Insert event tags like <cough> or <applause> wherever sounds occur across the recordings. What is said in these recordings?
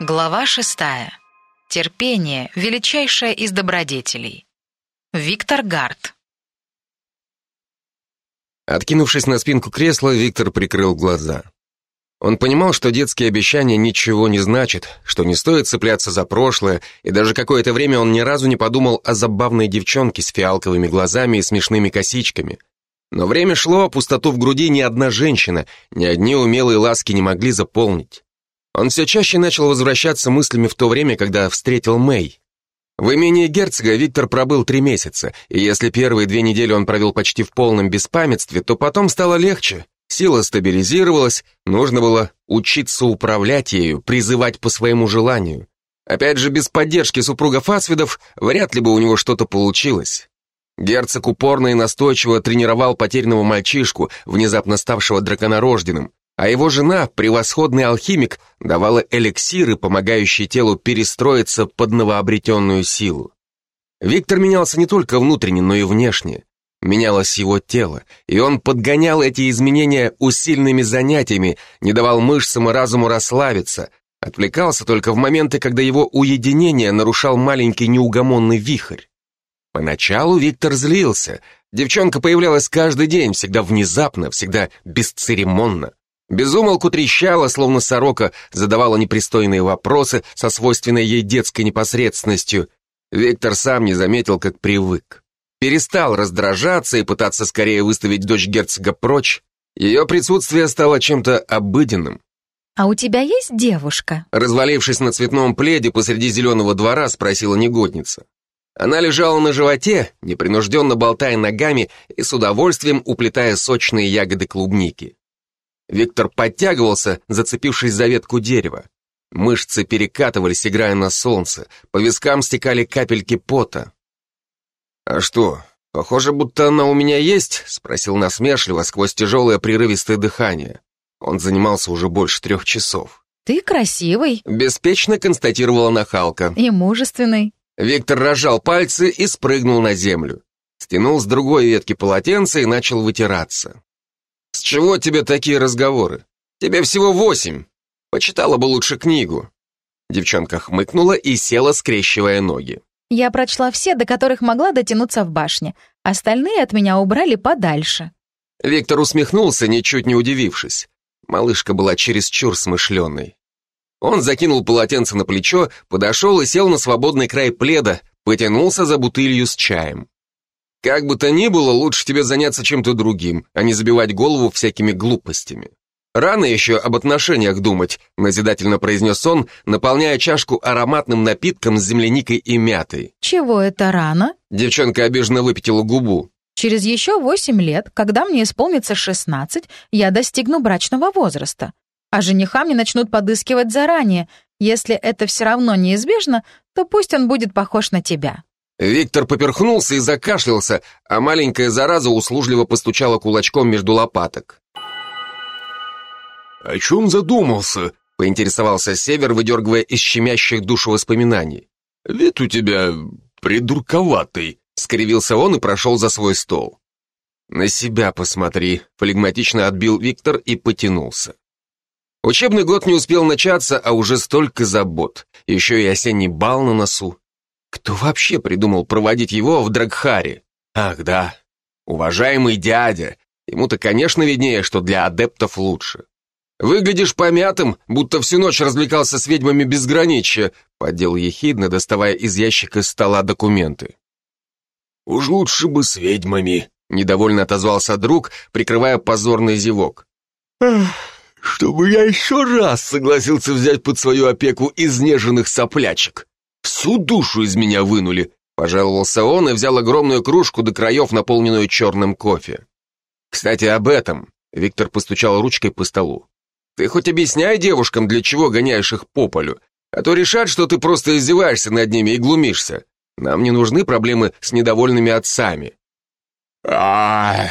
Глава шестая. Терпение – величайшее из добродетелей. Виктор Гарт. Откинувшись на спинку кресла, Виктор прикрыл глаза. Он понимал, что детские обещания ничего не значат, что не стоит цепляться за прошлое, и даже какое-то время он ни разу не подумал о забавной девчонке с фиалковыми глазами и смешными косичками. Но время шло, а пустоту в груди ни одна женщина, ни одни умелые ласки не могли заполнить. Он все чаще начал возвращаться мыслями в то время, когда встретил Мэй. В имении герцога Виктор пробыл три месяца, и если первые две недели он провел почти в полном беспамятстве, то потом стало легче. Сила стабилизировалась, нужно было учиться управлять ею, призывать по своему желанию. Опять же, без поддержки супруга Фасвидов вряд ли бы у него что-то получилось. Герцог упорно и настойчиво тренировал потерянного мальчишку, внезапно ставшего драконорожденным, а его жена, превосходный алхимик, давала эликсиры, помогающие телу перестроиться под новообретенную силу. Виктор менялся не только внутренне, но и внешне. Менялось его тело, и он подгонял эти изменения усильными занятиями, не давал мышцам и разуму расслабиться, отвлекался только в моменты, когда его уединение нарушал маленький неугомонный вихрь. Поначалу Виктор злился. Девчонка появлялась каждый день, всегда внезапно, всегда бесцеремонно. Безумолку трещала, словно сорока, задавала непристойные вопросы со свойственной ей детской непосредственностью. Виктор сам не заметил, как привык. Перестал раздражаться и пытаться скорее выставить дочь герцога прочь. Ее присутствие стало чем-то обыденным. «А у тебя есть девушка?» Развалившись на цветном пледе посреди зеленого двора, спросила негодница. Она лежала на животе, непринужденно болтая ногами и с удовольствием уплетая сочные ягоды клубники. Виктор подтягивался, зацепившись за ветку дерева. Мышцы перекатывались, играя на солнце, по вискам стекали капельки пота. «А что, похоже, будто она у меня есть?» — спросил насмешливо сквозь тяжелое прерывистое дыхание. Он занимался уже больше трех часов. «Ты красивый», — беспечно констатировала нахалка. «И мужественный». Виктор разжал пальцы и спрыгнул на землю. Стянул с другой ветки полотенце и начал вытираться. «С чего тебе такие разговоры? Тебе всего восемь. Почитала бы лучше книгу». Девчонка хмыкнула и села, скрещивая ноги. «Я прочла все, до которых могла дотянуться в башне. Остальные от меня убрали подальше». Виктор усмехнулся, ничуть не удивившись. Малышка была чересчур смышленой. Он закинул полотенце на плечо, подошел и сел на свободный край пледа, потянулся за бутылью с чаем. «Как бы то ни было, лучше тебе заняться чем-то другим, а не забивать голову всякими глупостями. Рано еще об отношениях думать», назидательно произнес он, наполняя чашку ароматным напитком с земляникой и мятой. «Чего это рано?» Девчонка обиженно выпятила губу. «Через еще восемь лет, когда мне исполнится шестнадцать, я достигну брачного возраста а жениха мне начнут подыскивать заранее. Если это все равно неизбежно, то пусть он будет похож на тебя». Виктор поперхнулся и закашлялся, а маленькая зараза услужливо постучала кулачком между лопаток. «О чем задумался?» — поинтересовался Север, выдергивая из щемящих душу воспоминаний. «Вид у тебя придурковатый», — скривился он и прошел за свой стол. «На себя посмотри», — флегматично отбил Виктор и потянулся. Учебный год не успел начаться, а уже столько забот. Еще и осенний бал на носу. Кто вообще придумал проводить его в Драгхаре? Ах, да, уважаемый дядя. Ему-то, конечно, виднее, что для адептов лучше. Выглядишь помятым, будто всю ночь развлекался с ведьмами безграничья, поддел ехидно, доставая из ящика стола документы. Уж лучше бы с ведьмами, недовольно отозвался друг, прикрывая позорный зевок. Ах чтобы я еще раз согласился взять под свою опеку изнеженных соплячек. Всю душу из меня вынули, пожаловался он и взял огромную кружку до краев, наполненную черным кофе. Кстати, об этом. Виктор постучал ручкой по столу. Ты хоть объясняй девушкам, для чего гоняешь их по полю, а то решат, что ты просто издеваешься над ними и глумишься. Нам не нужны проблемы с недовольными отцами. а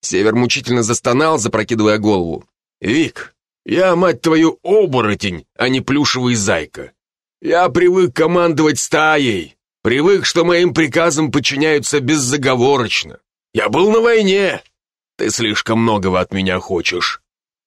Север мучительно застонал, запрокидывая голову. «Вик, я, мать твою, оборотень, а не плюшевый зайка. Я привык командовать стаей, привык, что моим приказам подчиняются беззаговорочно. Я был на войне. Ты слишком многого от меня хочешь».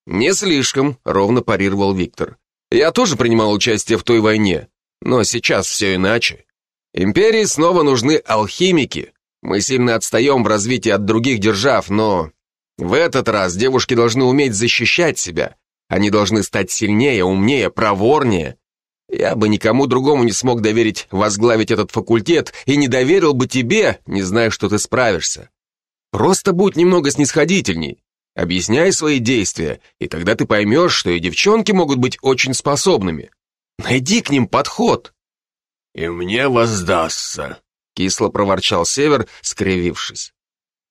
«Не слишком», — ровно парировал Виктор. Я тоже принимал участие в той войне, но сейчас все иначе. Империи снова нужны алхимики. Мы сильно отстаем в развитии от других держав, но в этот раз девушки должны уметь защищать себя. Они должны стать сильнее, умнее, проворнее. Я бы никому другому не смог доверить возглавить этот факультет и не доверил бы тебе, не зная, что ты справишься. Просто будь немного снисходительней. Объясняй свои действия, и тогда ты поймешь, что и девчонки могут быть очень способными. Найди к ним подход. И мне воздастся, кисло проворчал Север, скривившись.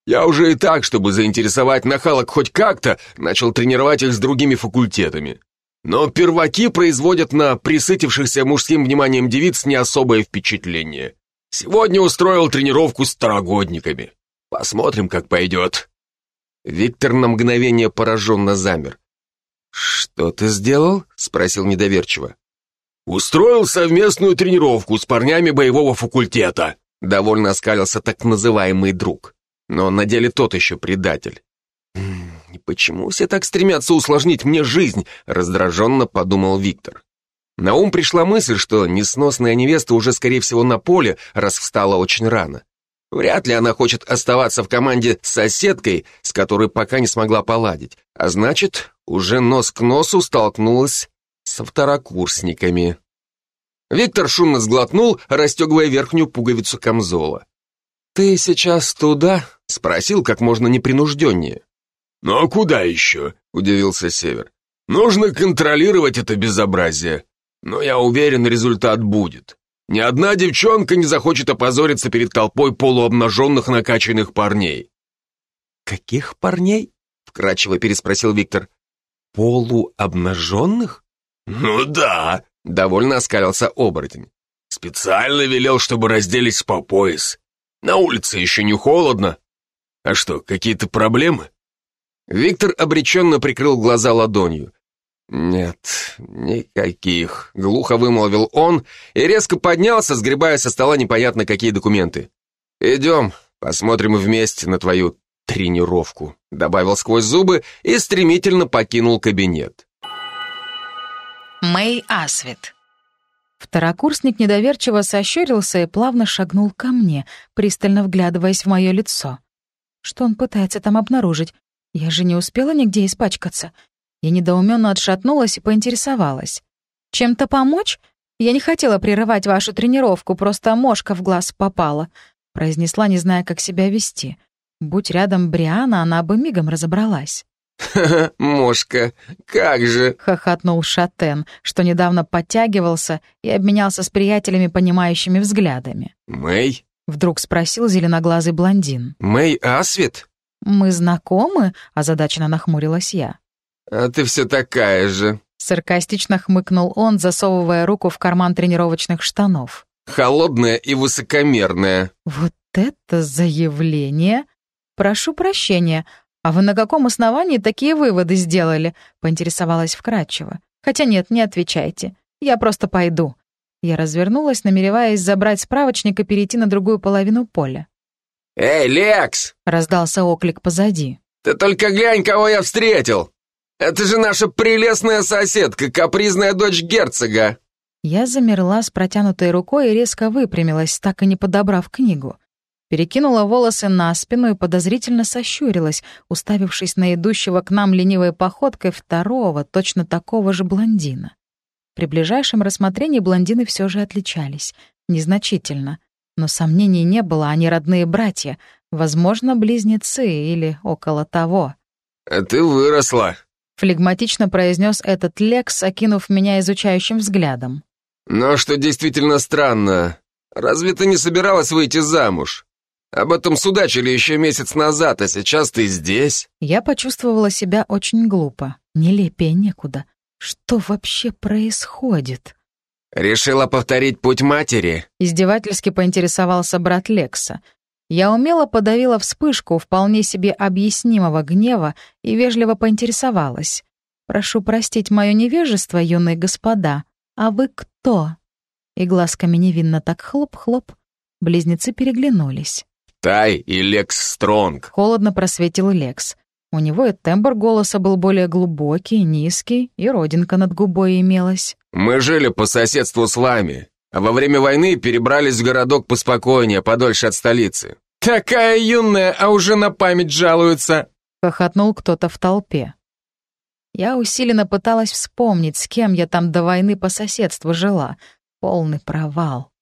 Я уже и так, чтобы заинтересовать нахалок хоть как-то, начал тренировать их с другими факультетами. Но перваки производят на присытившихся мужским вниманием девиц не особое впечатление. Сегодня устроил тренировку с второгодниками. Посмотрим, как пойдет. Виктор на мгновение пораженно замер. «Что ты сделал?» — спросил недоверчиво. «Устроил совместную тренировку с парнями боевого факультета», — довольно оскалился так называемый друг. Но на деле тот еще предатель. «И почему все так стремятся усложнить мне жизнь?» — раздраженно подумал Виктор. На ум пришла мысль, что несносная невеста уже, скорее всего, на поле, раз встала очень рано. Вряд ли она хочет оставаться в команде с соседкой, с которой пока не смогла поладить, а значит, уже нос к носу столкнулась со второкурсниками. Виктор шумно сглотнул, расстегивая верхнюю пуговицу камзола. «Ты сейчас туда?» — спросил как можно непринужденнее. «Ну а куда еще?» — удивился Север. «Нужно контролировать это безобразие. Но я уверен, результат будет. Ни одна девчонка не захочет опозориться перед толпой полуобнаженных накачанных парней. «Каких парней?» — вкратчиво переспросил Виктор. «Полуобнаженных?» «Ну да», — довольно оскалился оборотень. «Специально велел, чтобы разделись по пояс. На улице еще не холодно. А что, какие-то проблемы?» Виктор обреченно прикрыл глаза ладонью. «Нет, никаких», — глухо вымолвил он и резко поднялся, сгребая со стола непонятно какие документы. «Идем, посмотрим вместе на твою тренировку», — добавил сквозь зубы и стремительно покинул кабинет. Мэй Асвит Второкурсник недоверчиво сощурился и плавно шагнул ко мне, пристально вглядываясь в мое лицо. Что он пытается там обнаружить? Я же не успела нигде испачкаться. Я недоуменно отшатнулась и поинтересовалась. «Чем-то помочь? Я не хотела прерывать вашу тренировку, просто мошка в глаз попала», — произнесла, не зная, как себя вести. Будь рядом Бриана, она бы мигом разобралась. «Ха-ха, <laughs> мошка, как же!» — хохотнул Шатен, что недавно подтягивался и обменялся с приятелями понимающими взглядами. «Мэй?» — вдруг спросил зеленоглазый блондин. «Мэй Асвит?» «Мы знакомы?» — озадаченно нахмурилась я. «А ты все такая же», — саркастично хмыкнул он, засовывая руку в карман тренировочных штанов. «Холодная и высокомерная». «Вот это заявление! Прошу прощения, а вы на каком основании такие выводы сделали?» — поинтересовалась вкратчиво. «Хотя нет, не отвечайте. Я просто пойду». Я развернулась, намереваясь забрать справочник и перейти на другую половину поля. «Эй, Лекс!» — раздался оклик позади. «Ты только глянь, кого я встретил!» Это же наша прелестная соседка, капризная дочь герцога!» Я замерла с протянутой рукой и резко выпрямилась, так и не подобрав книгу. Перекинула волосы на спину и подозрительно сощурилась, уставившись на идущего к нам ленивой походкой второго, точно такого же блондина. При ближайшем рассмотрении блондины все же отличались. Незначительно. Но сомнений не было, они родные братья, возможно, близнецы или около того. «А ты выросла», флегматично произнес этот Лекс, окинув меня изучающим взглядом. «Но что действительно странно, разве ты не собиралась выйти замуж? Об этом судачили еще месяц назад, а сейчас ты здесь». Я почувствовала себя очень глупо, нелепее некуда. Что вообще происходит? «Решила повторить путь матери?» Издевательски поинтересовался брат Лекса. Я умело подавила вспышку вполне себе объяснимого гнева и вежливо поинтересовалась. «Прошу простить мое невежество, юные господа. А вы кто?» И глазками невинно так хлоп-хлоп. Близнецы переглянулись. «Тай и Лекс Стронг», — холодно просветил Лекс. У него и тембр голоса был более глубокий, низкий, и родинка над губой имелась. «Мы жили по соседству с вами, а во время войны перебрались в городок поспокойнее, подольше от столицы». «Такая юная, а уже на память жалуется!» — хохотнул кто-то в толпе. Я усиленно пыталась вспомнить, с кем я там до войны по соседству жила. Полный провал.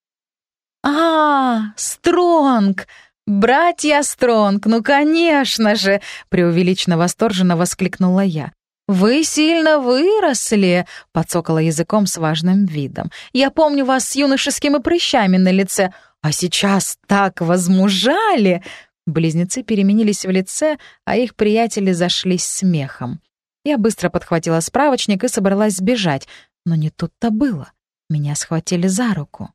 «А, Стронг! Братья Стронг, ну, конечно же!» — преувеличенно восторженно воскликнула я. «Вы сильно выросли!» — подсокала языком с важным видом. «Я помню вас с юношескими прыщами на лице, а сейчас так возмужали!» Близнецы переменились в лице, а их приятели зашлись смехом. Я быстро подхватила справочник и собралась сбежать, но не тут-то было. Меня схватили за руку.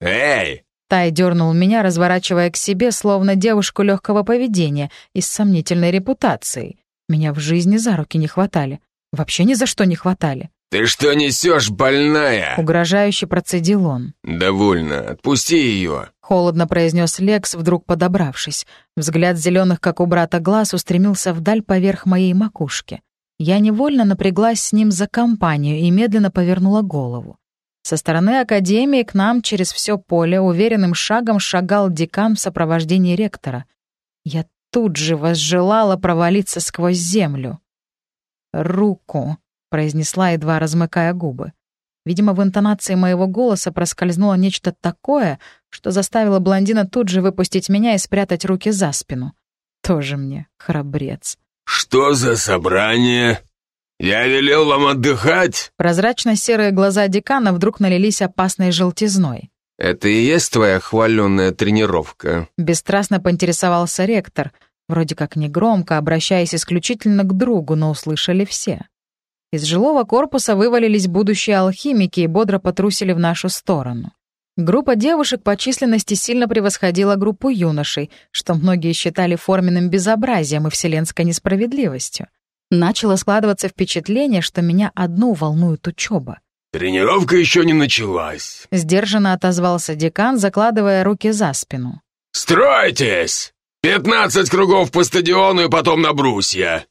«Эй!» Тай дернул меня, разворачивая к себе, словно девушку легкого поведения и с сомнительной репутацией. Меня в жизни за руки не хватали. Вообще ни за что не хватали. «Ты что несешь, больная?» Угрожающе процедил он. «Довольно. Отпусти ее». Холодно произнес Лекс, вдруг подобравшись. Взгляд зеленых, как у брата, глаз устремился вдаль поверх моей макушки. Я невольно напряглась с ним за компанию и медленно повернула голову. Со стороны Академии к нам через все поле уверенным шагом шагал декан в сопровождении ректора. Я тут же возжелала провалиться сквозь землю. «Руку», — произнесла, едва размыкая губы. Видимо, в интонации моего голоса проскользнуло нечто такое, что заставило блондина тут же выпустить меня и спрятать руки за спину. Тоже мне храбрец. «Что за собрание? Я велел вам отдыхать?» Прозрачно-серые глаза декана вдруг налились опасной желтизной. «Это и есть твоя хваленная тренировка?» Бесстрастно поинтересовался ректор, вроде как негромко, обращаясь исключительно к другу, но услышали все. Из жилого корпуса вывалились будущие алхимики и бодро потрусили в нашу сторону. Группа девушек по численности сильно превосходила группу юношей, что многие считали форменным безобразием и вселенской несправедливостью. Начало складываться впечатление, что меня одну волнует учеба. «Тренировка еще не началась», — сдержанно отозвался декан, закладывая руки за спину. «Стройтесь! Пятнадцать кругов по стадиону и потом на брусья!»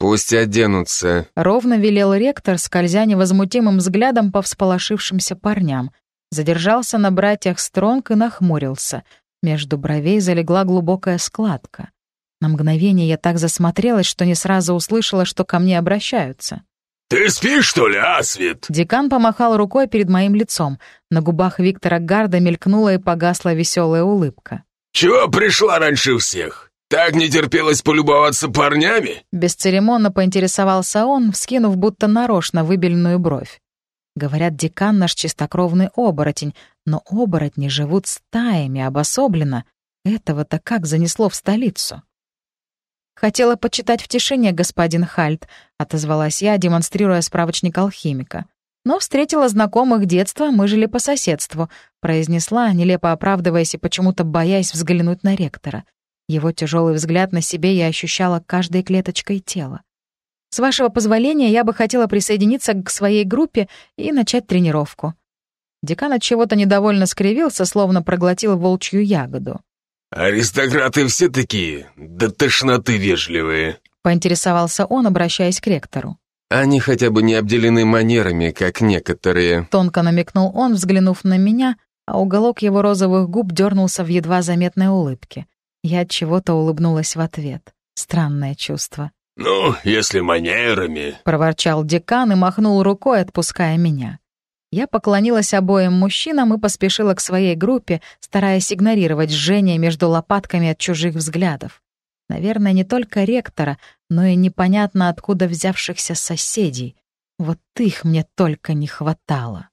«Пусть оденутся», — ровно велел ректор, скользя невозмутимым взглядом по всполошившимся парням, Задержался на братьях Стронг и нахмурился. Между бровей залегла глубокая складка. На мгновение я так засмотрелась, что не сразу услышала, что ко мне обращаются. «Ты спишь, что ли, Асвит?» Декан помахал рукой перед моим лицом. На губах Виктора Гарда мелькнула и погасла веселая улыбка. «Чего пришла раньше всех? Так не терпелось полюбоваться парнями?» Бесцеремонно поинтересовался он, вскинув будто нарочно выбеленную бровь. Говорят, декан наш чистокровный оборотень, но оборотни живут стаями, обособленно. Этого-то как занесло в столицу? «Хотела почитать в тишине, господин Хальт», — отозвалась я, демонстрируя справочник алхимика. «Но встретила знакомых детства, мы жили по соседству», — произнесла, нелепо оправдываясь и почему-то боясь взглянуть на ректора. Его тяжелый взгляд на себе я ощущала каждой клеточкой тела. С вашего позволения, я бы хотела присоединиться к своей группе и начать тренировку». Декан от чего-то недовольно скривился, словно проглотил волчью ягоду. «Аристократы все такие, да тошноты вежливые», — поинтересовался он, обращаясь к ректору. «Они хотя бы не обделены манерами, как некоторые», — тонко намекнул он, взглянув на меня, а уголок его розовых губ дернулся в едва заметной улыбке. Я от чего-то улыбнулась в ответ. Странное чувство. «Ну, если манерами...» — проворчал декан и махнул рукой, отпуская меня. Я поклонилась обоим мужчинам и поспешила к своей группе, стараясь игнорировать жжение между лопатками от чужих взглядов. Наверное, не только ректора, но и непонятно откуда взявшихся соседей. Вот их мне только не хватало.